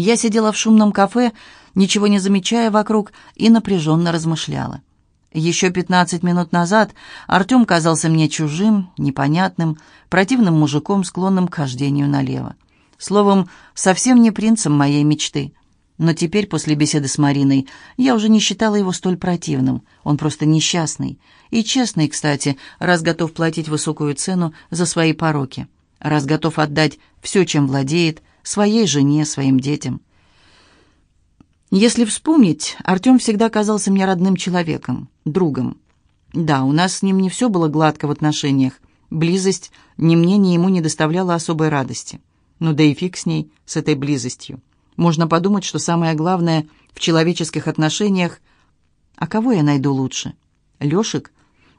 Я сидела в шумном кафе, ничего не замечая вокруг, и напряженно размышляла. Еще пятнадцать минут назад Артем казался мне чужим, непонятным, противным мужиком, склонным к хождению налево. Словом, совсем не принцем моей мечты. Но теперь, после беседы с Мариной, я уже не считала его столь противным. Он просто несчастный. И честный, кстати, раз готов платить высокую цену за свои пороки. Раз готов отдать все, чем владеет, своей жене, своим детям. Если вспомнить, Артем всегда казался мне родным человеком, другом. Да, у нас с ним не все было гладко в отношениях. Близость ни мне, ни ему не доставляла особой радости. Ну да и фиг с ней, с этой близостью. Можно подумать, что самое главное в человеческих отношениях... А кого я найду лучше? Лешик?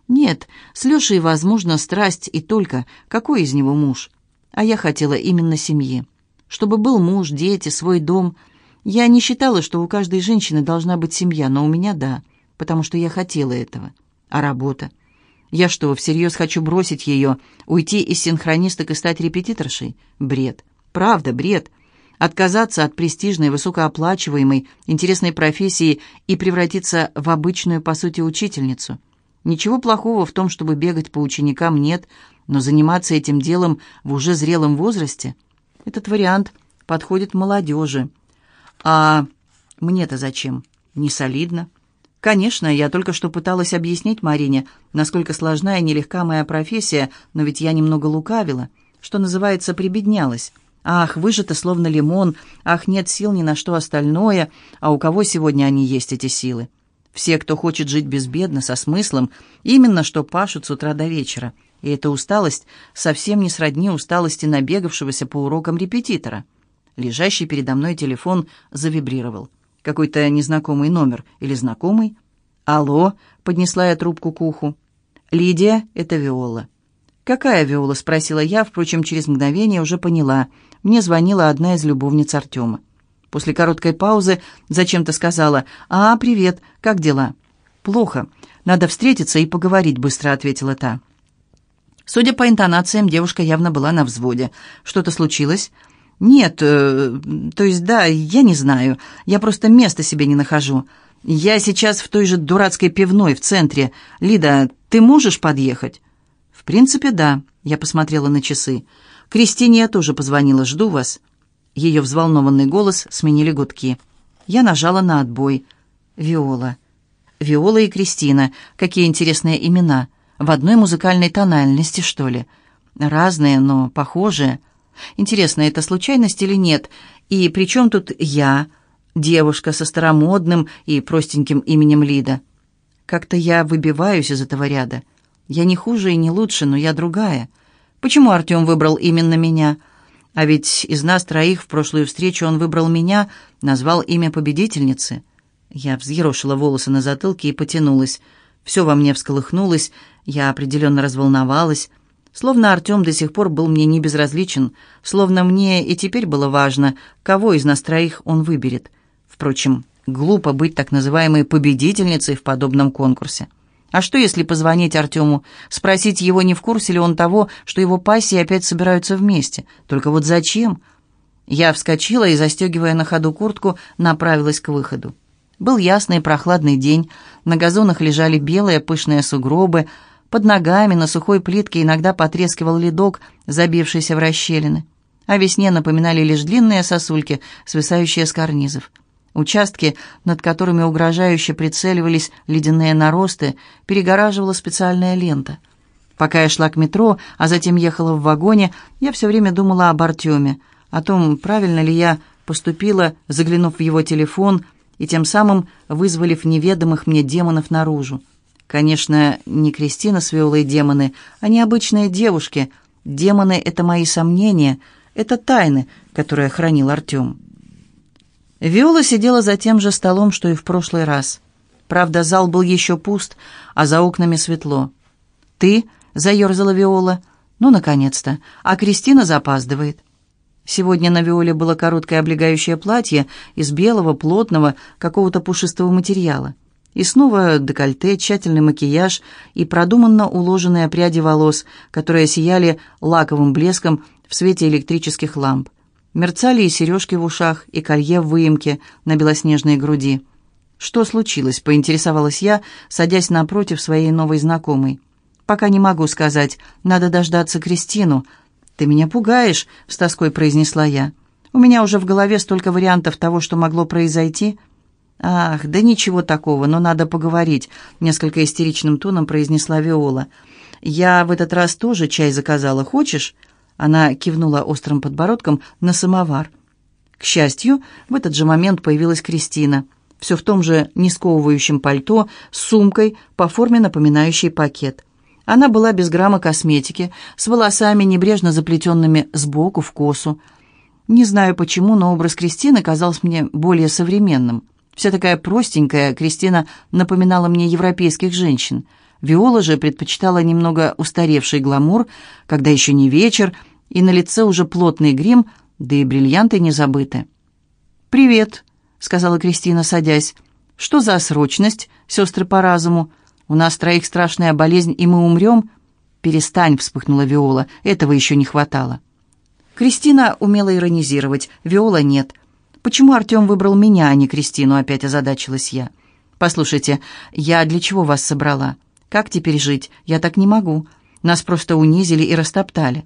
Нет, с Лешей, возможно, страсть и только, какой из него муж? А я хотела именно семьи. Чтобы был муж, дети, свой дом. Я не считала, что у каждой женщины должна быть семья, но у меня да, потому что я хотела этого. А работа? Я что, всерьез хочу бросить ее, уйти из синхронисток и стать репетиторшей? Бред. Правда, бред отказаться от престижной, высокооплачиваемой, интересной профессии и превратиться в обычную, по сути, учительницу. Ничего плохого в том, чтобы бегать по ученикам, нет, но заниматься этим делом в уже зрелом возрасте – этот вариант подходит молодежи. А мне-то зачем? Не солидно. Конечно, я только что пыталась объяснить Марине, насколько сложна и нелегка моя профессия, но ведь я немного лукавила, что называется, прибеднялась. Ах, выжато словно лимон, ах, нет сил ни на что остальное, а у кого сегодня они есть, эти силы? Все, кто хочет жить безбедно, со смыслом, именно что пашут с утра до вечера. И эта усталость совсем не сродни усталости набегавшегося по урокам репетитора. Лежащий передо мной телефон завибрировал. Какой-то незнакомый номер или знакомый? «Алло», — поднесла я трубку к уху. «Лидия, это Виола». «Какая Виола?» — спросила я, впрочем, через мгновение уже поняла — мне звонила одна из любовниц Артема. После короткой паузы зачем-то сказала «А, привет, как дела?» «Плохо. Надо встретиться и поговорить», — быстро ответила та. Судя по интонациям, девушка явно была на взводе. «Что-то случилось?» «Нет, э, то есть да, я не знаю. Я просто места себе не нахожу. Я сейчас в той же дурацкой пивной в центре. Лида, ты можешь подъехать?» «В принципе, да», — я посмотрела на часы. «Кристине я тоже позвонила, жду вас». Ее взволнованный голос сменили гудки. Я нажала на отбой. «Виола». «Виола и Кристина. Какие интересные имена. В одной музыкальной тональности, что ли? Разные, но похожие. Интересно, это случайность или нет? И при чем тут я, девушка со старомодным и простеньким именем Лида? Как-то я выбиваюсь из этого ряда. Я не хуже и не лучше, но я другая». Почему Артем выбрал именно меня? А ведь из нас троих в прошлую встречу он выбрал меня, назвал имя победительницы. Я взъерошила волосы на затылке и потянулась. Все во мне всколыхнулось, я определенно разволновалась. Словно Артем до сих пор был мне не безразличен, словно мне и теперь было важно, кого из нас троих он выберет. Впрочем, глупо быть так называемой победительницей в подобном конкурсе. А что, если позвонить Артему, спросить его, не в курсе ли он того, что его пассии опять собираются вместе? Только вот зачем? Я вскочила и, застегивая на ходу куртку, направилась к выходу. Был ясный прохладный день, на газонах лежали белые пышные сугробы, под ногами на сухой плитке иногда потрескивал ледок, забившийся в расщелины. О весне напоминали лишь длинные сосульки, свисающие с карнизов. Участки, над которыми угрожающе прицеливались ледяные наросты, перегораживала специальная лента. Пока я шла к метро, а затем ехала в вагоне, я все время думала об Артеме, о том, правильно ли я поступила, заглянув в его телефон и тем самым вызволив неведомых мне демонов наружу. Конечно, не Кристина с Виолой демоны, а необычные девушки. Демоны — это мои сомнения, это тайны, которые хранил Артем. Виола сидела за тем же столом, что и в прошлый раз. Правда, зал был еще пуст, а за окнами светло. «Ты?» — заерзала Виола. «Ну, наконец-то. А Кристина запаздывает». Сегодня на Виоле было короткое облегающее платье из белого, плотного, какого-то пушистого материала. И снова декольте, тщательный макияж и продуманно уложенные пряди волос, которые сияли лаковым блеском в свете электрических ламп. Мерцали и сережки в ушах, и колье в выемке на белоснежной груди. «Что случилось?» — поинтересовалась я, садясь напротив своей новой знакомой. «Пока не могу сказать. Надо дождаться Кристину». «Ты меня пугаешь», — с тоской произнесла я. «У меня уже в голове столько вариантов того, что могло произойти». «Ах, да ничего такого, но надо поговорить», — несколько истеричным тоном произнесла Виола. «Я в этот раз тоже чай заказала. Хочешь?» Она кивнула острым подбородком на самовар. К счастью, в этот же момент появилась Кристина, все в том же несковывающем пальто с сумкой, по форме напоминающей пакет. Она была без грамма косметики, с волосами, небрежно заплетенными сбоку в косу. Не знаю почему, но образ Кристины казался мне более современным. Вся такая простенькая, Кристина напоминала мне европейских женщин. Виола же предпочитала немного устаревший гламур, когда еще не вечер, и на лице уже плотный грим, да и бриллианты не забыты. «Привет», — сказала Кристина, садясь. «Что за срочность, сестры по разуму? У нас троих страшная болезнь, и мы умрем?» «Перестань», — вспыхнула Виола, — «этого еще не хватало». Кристина умела иронизировать, Виола нет. «Почему Артем выбрал меня, а не Кристину?» — опять озадачилась я. «Послушайте, я для чего вас собрала? Как теперь жить? Я так не могу. Нас просто унизили и растоптали».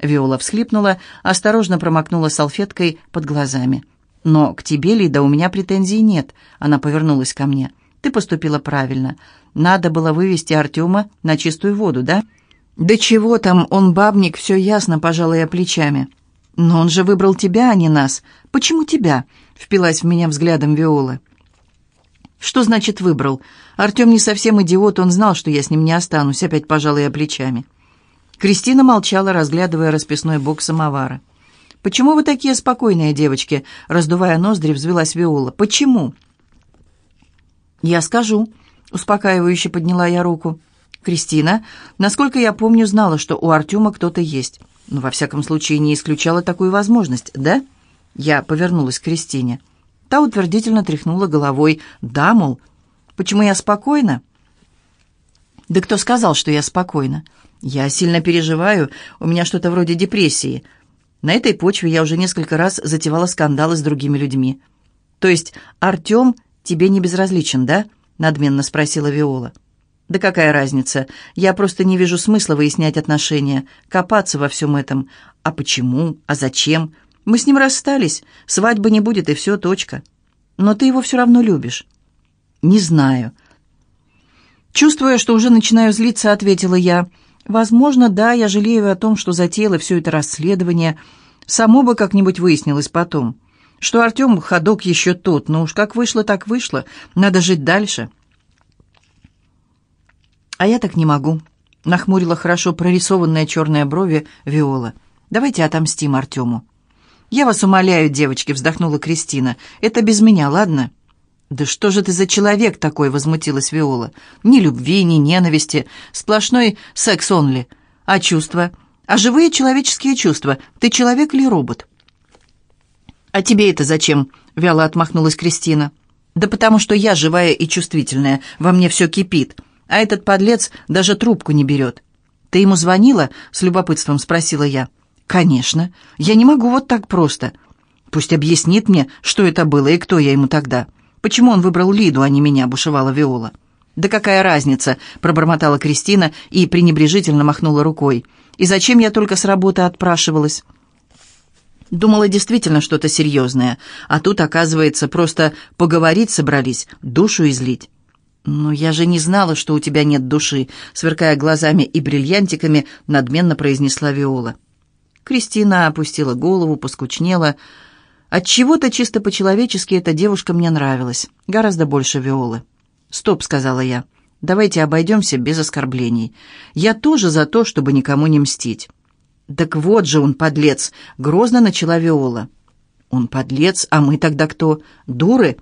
Виола всхлипнула, осторожно промокнула салфеткой под глазами. «Но к тебе, Лида, у меня претензий нет», — она повернулась ко мне. «Ты поступила правильно. Надо было вывести Артема на чистую воду, да?» «Да чего там, он бабник, все ясно», — пожала я плечами. «Но он же выбрал тебя, а не нас. Почему тебя?» — впилась в меня взглядом Виола. «Что значит выбрал? Артем не совсем идиот, он знал, что я с ним не останусь», — опять пожала я плечами. Кристина молчала, разглядывая расписной бок самовара. «Почему вы такие спокойные, девочки?» Раздувая ноздри, взвелась Виола. «Почему?» «Я скажу», — успокаивающе подняла я руку. «Кристина, насколько я помню, знала, что у Артема кто-то есть. Но, во всяком случае, не исключала такую возможность, да?» Я повернулась к Кристине. Та утвердительно тряхнула головой. «Да, мол, почему я спокойна?» «Да кто сказал, что я спокойна? Я сильно переживаю, у меня что-то вроде депрессии. На этой почве я уже несколько раз затевала скандалы с другими людьми. То есть Артем тебе не безразличен, да?» — надменно спросила Виола. «Да какая разница? Я просто не вижу смысла выяснять отношения, копаться во всем этом. А почему? А зачем? Мы с ним расстались, свадьбы не будет, и все, точка. Но ты его все равно любишь». «Не знаю». Чувствуя, что уже начинаю злиться, ответила я — Возможно, да, я жалею о том, что затеяла все это расследование. Само бы как-нибудь выяснилось потом. Что Артем ходок еще тот, но уж как вышло, так вышло. Надо жить дальше. А я так не могу. Нахмурила хорошо прорисованные черные брови Виола. Давайте отомстим Артему. «Я вас умоляю, девочки», — вздохнула Кристина. «Это без меня, ладно?» «Да что же ты за человек такой?» — возмутилась Виола. «Ни любви, ни ненависти. Сплошной секс-онли. А чувства? А живые человеческие чувства? Ты человек или робот?» «А тебе это зачем?» — вяло отмахнулась Кристина. «Да потому что я живая и чувствительная. Во мне все кипит. А этот подлец даже трубку не берет». «Ты ему звонила?» — с любопытством спросила я. «Конечно. Я не могу вот так просто. Пусть объяснит мне, что это было и кто я ему тогда». Почему он выбрал Лиду, а не меня?» — бушевала Виола. «Да какая разница?» — пробормотала Кристина и пренебрежительно махнула рукой. «И зачем я только с работы отпрашивалась?» Думала действительно что-то серьезное, а тут, оказывается, просто поговорить собрались, душу излить. «Но я же не знала, что у тебя нет души», — сверкая глазами и бриллиантиками, надменно произнесла Виола. Кристина опустила голову, поскучнела, — от чего-то чисто по-человечески эта девушка мне нравилась, гораздо больше Виолы. «Стоп», — сказала я. «Давайте обойдемся без оскорблений. Я тоже за то, чтобы никому не мстить». «Так вот же он, подлец!» — грозно начала Виола. «Он подлец, а мы тогда кто? Дуры?»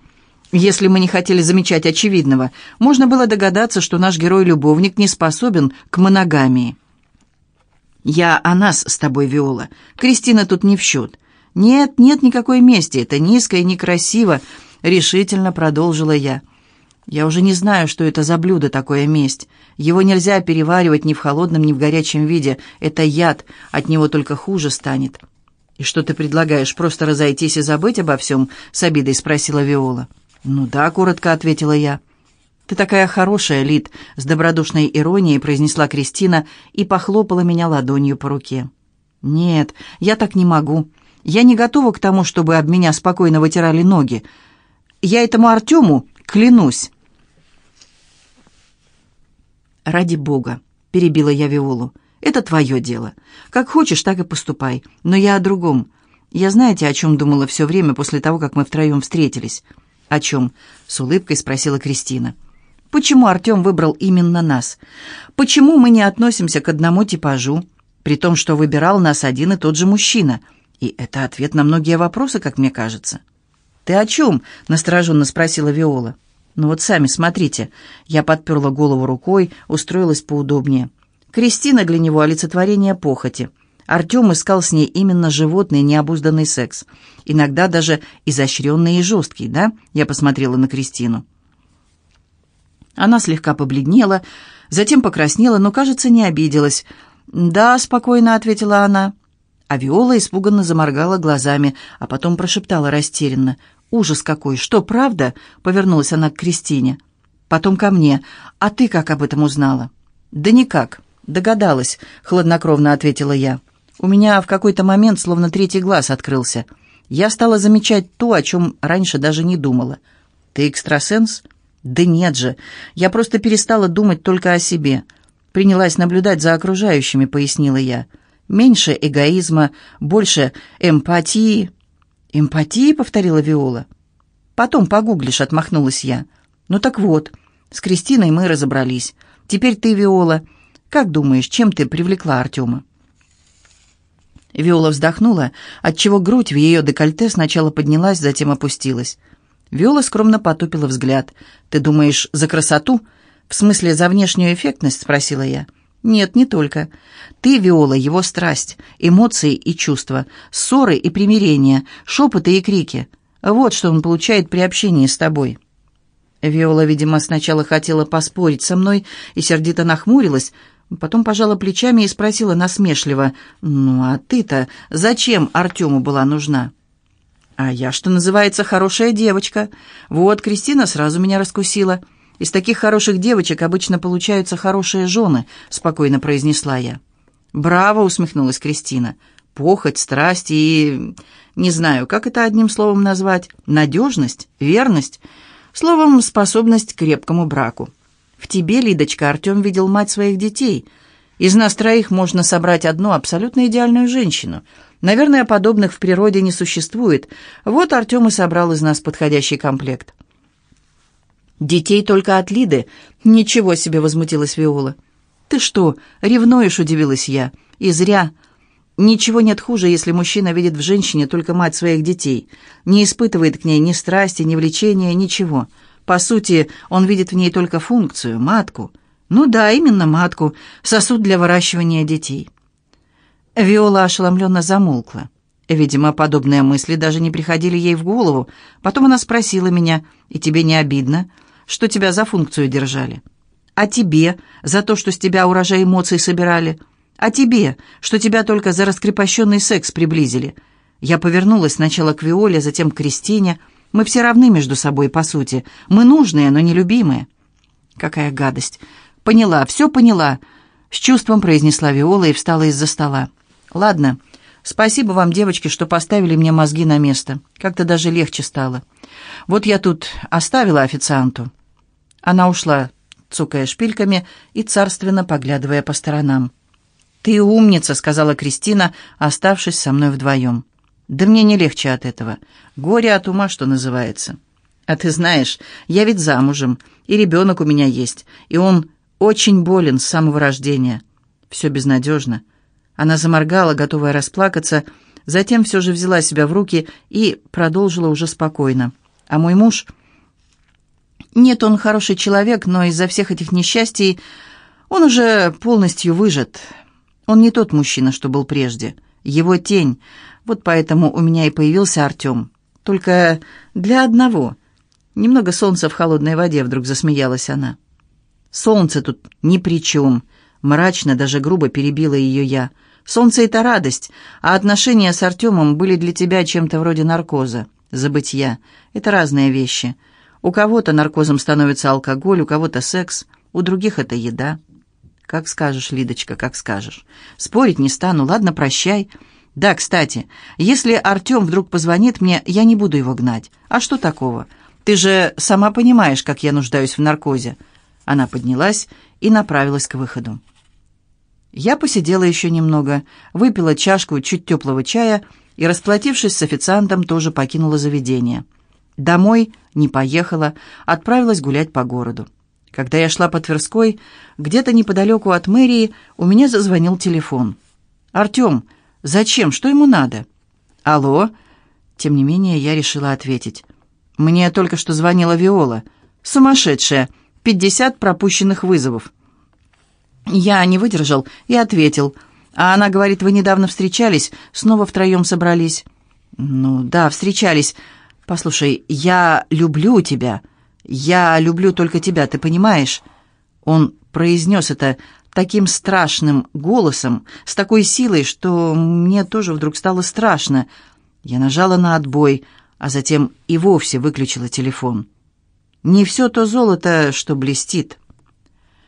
Если мы не хотели замечать очевидного, можно было догадаться, что наш герой-любовник не способен к моногамии. «Я о нас с тобой, Виола. Кристина тут не в счет. «Нет, нет никакой мести, это низко и некрасиво», — решительно продолжила я. «Я уже не знаю, что это за блюдо такое месть. Его нельзя переваривать ни в холодном, ни в горячем виде. Это яд, от него только хуже станет». «И что ты предлагаешь, просто разойтись и забыть обо всем?» — с обидой спросила Виола. «Ну да», — коротко ответила я. «Ты такая хорошая, Лид», — с добродушной иронией произнесла Кристина и похлопала меня ладонью по руке. «Нет, я так не могу. Я не готова к тому, чтобы об меня спокойно вытирали ноги. Я этому Артему клянусь». «Ради бога», — перебила я Виолу, — «это твое дело. Как хочешь, так и поступай. Но я о другом. Я знаете, о чем думала все время после того, как мы втроем встретились?» «О чем?» — с улыбкой спросила Кристина. «Почему Артем выбрал именно нас? Почему мы не относимся к одному типажу, при том, что выбирал нас один и тот же мужчина? И это ответ на многие вопросы, как мне кажется». «Ты о чем?» — настороженно спросила Виола. «Ну вот сами смотрите». Я подперла голову рукой, устроилась поудобнее. Кристина для него олицетворение похоти. Артем искал с ней именно животный, необузданный секс. Иногда даже изощренный и жесткий, да? Я посмотрела на Кристину. Она слегка побледнела, затем покраснела, но, кажется, не обиделась. «Да», — спокойно ответила она. А Виола испуганно заморгала глазами, а потом прошептала растерянно. «Ужас какой! Что, правда?» — повернулась она к Кристине. Потом ко мне. «А ты как об этом узнала?» «Да никак. Догадалась», — хладнокровно ответила я. У меня в какой-то момент словно третий глаз открылся. Я стала замечать то, о чем раньше даже не думала. «Ты экстрасенс?» «Да нет же. Я просто перестала думать только о себе. Принялась наблюдать за окружающими», — пояснила я. «Меньше эгоизма, больше эмпатии». «Эмпатии?» — повторила Виола. «Потом погуглишь», — отмахнулась я. «Ну так вот, с Кристиной мы разобрались. Теперь ты, Виола. Как думаешь, чем ты привлекла Артема?» Виола вздохнула, отчего грудь в ее декольте сначала поднялась, затем опустилась. Виола скромно потупила взгляд. «Ты думаешь, за красоту? В смысле, за внешнюю эффектность?» — спросила я. «Нет, не только. Ты, Виола, его страсть, эмоции и чувства, ссоры и примирения, шепоты и крики. Вот что он получает при общении с тобой». Виола, видимо, сначала хотела поспорить со мной и сердито нахмурилась, Потом пожала плечами и спросила насмешливо, «Ну, а ты-то зачем Артему была нужна?» «А я, что называется, хорошая девочка. Вот, Кристина сразу меня раскусила. Из таких хороших девочек обычно получаются хорошие жены», — спокойно произнесла я. «Браво!» — усмехнулась Кристина. «Похоть, страсть и... не знаю, как это одним словом назвать? Надежность? Верность? Словом, способность к крепкому браку». В тебе, Лидочка, Артем видел мать своих детей. Из нас троих можно собрать одну абсолютно идеальную женщину. Наверное, подобных в природе не существует. Вот Артем и собрал из нас подходящий комплект. «Детей только от Лиды?» «Ничего себе!» — возмутилась Виола. «Ты что, ревнуешь?» — удивилась я. «И зря. Ничего нет хуже, если мужчина видит в женщине только мать своих детей. Не испытывает к ней ни страсти, ни влечения, ничего. По сути, он видит в ней только функцию, матку. Ну да, именно матку, сосуд для выращивания детей. Виола ошеломленно замолкла. Видимо, подобные мысли даже не приходили ей в голову. Потом она спросила меня, «И тебе не обидно, что тебя за функцию держали? А тебе, за то, что с тебя урожай эмоций собирали? А тебе, что тебя только за раскрепощенный секс приблизили?» Я повернулась сначала к Виоле, затем к Кристине, мы все равны между собой, по сути. Мы нужные, но не любимые». «Какая гадость!» «Поняла, все поняла!» С чувством произнесла Виола и встала из-за стола. «Ладно, спасибо вам, девочки, что поставили мне мозги на место. Как-то даже легче стало. Вот я тут оставила официанту». Она ушла, цукая шпильками и царственно поглядывая по сторонам. «Ты умница», — сказала Кристина, оставшись со мной вдвоем. Да мне не легче от этого. Горе от ума, что называется. А ты знаешь, я ведь замужем, и ребенок у меня есть, и он очень болен с самого рождения. Все безнадежно. Она заморгала, готовая расплакаться, затем все же взяла себя в руки и продолжила уже спокойно. А мой муж... Нет, он хороший человек, но из-за всех этих несчастий он уже полностью выжат. Он не тот мужчина, что был прежде. Его тень, вот поэтому у меня и появился Артем. Только для одного. Немного солнца в холодной воде, вдруг засмеялась она. Солнце тут ни при чем. Мрачно, даже грубо перебила ее я. Солнце — это радость, а отношения с Артемом были для тебя чем-то вроде наркоза, забытья. Это разные вещи. У кого-то наркозом становится алкоголь, у кого-то секс, у других это еда. Как скажешь, Лидочка, как скажешь. Спорить не стану, ладно, прощай. Да, кстати, если Артем вдруг позвонит мне, я не буду его гнать. А что такого? Ты же сама понимаешь, как я нуждаюсь в наркозе. Она поднялась и направилась к выходу. Я посидела еще немного, выпила чашку чуть теплого чая и, расплатившись с официантом, тоже покинула заведение. Домой не поехала, отправилась гулять по городу. Когда я шла по Тверской, где-то неподалеку от мэрии у меня зазвонил телефон. «Артем, зачем? Что ему надо?» «Алло?» Тем не менее, я решила ответить. «Мне только что звонила Виола. Сумасшедшая. Пятьдесят пропущенных вызовов». Я не выдержал и ответил. А она говорит, вы недавно встречались, снова втроем собрались. Ну да, встречались. Послушай, я люблю тебя. Я люблю только тебя, ты понимаешь? Он произнес это таким страшным голосом, с такой силой, что мне тоже вдруг стало страшно. Я нажала на отбой, а затем и вовсе выключила телефон. Не все то золото, что блестит.